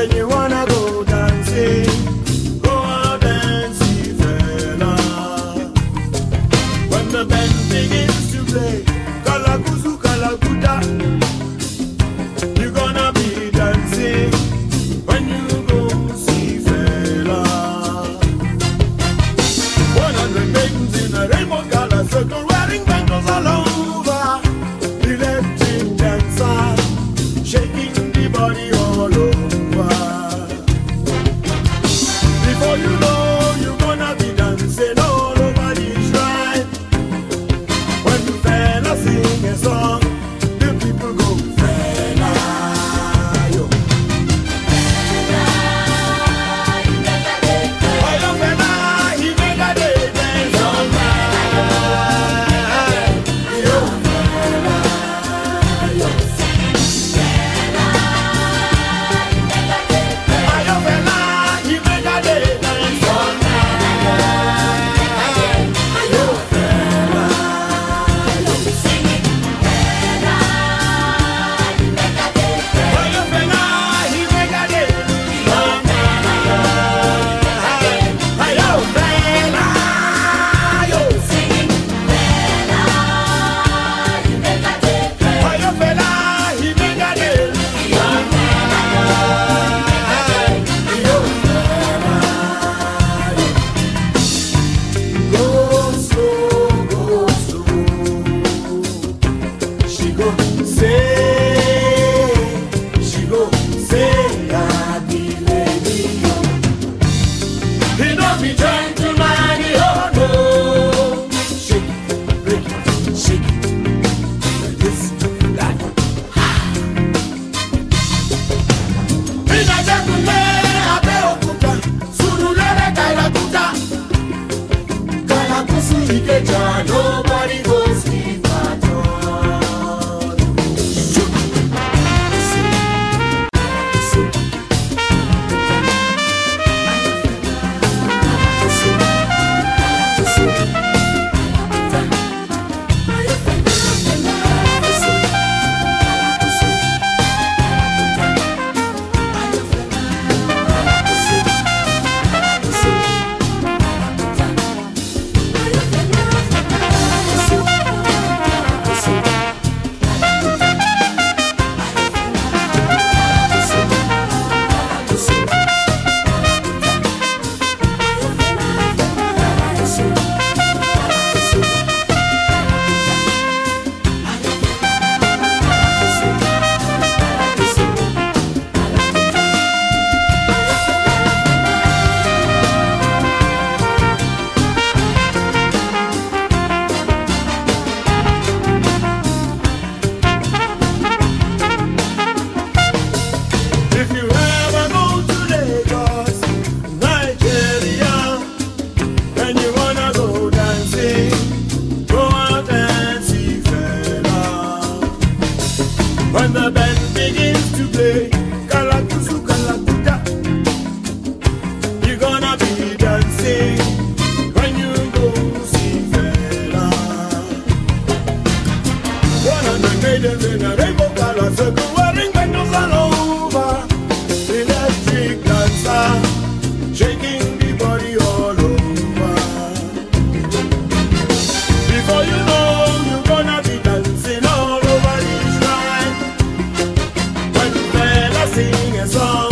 When you wanna go dancing, go out and see. When the band begins to play, you gonna be dancing when you go see 100 in rainbow circle. When the band begins to play, kalakuzu kalakuta, you're gonna be dancing. When you go see Fela, one hundred maidens in a rainbow color circle. sing a song.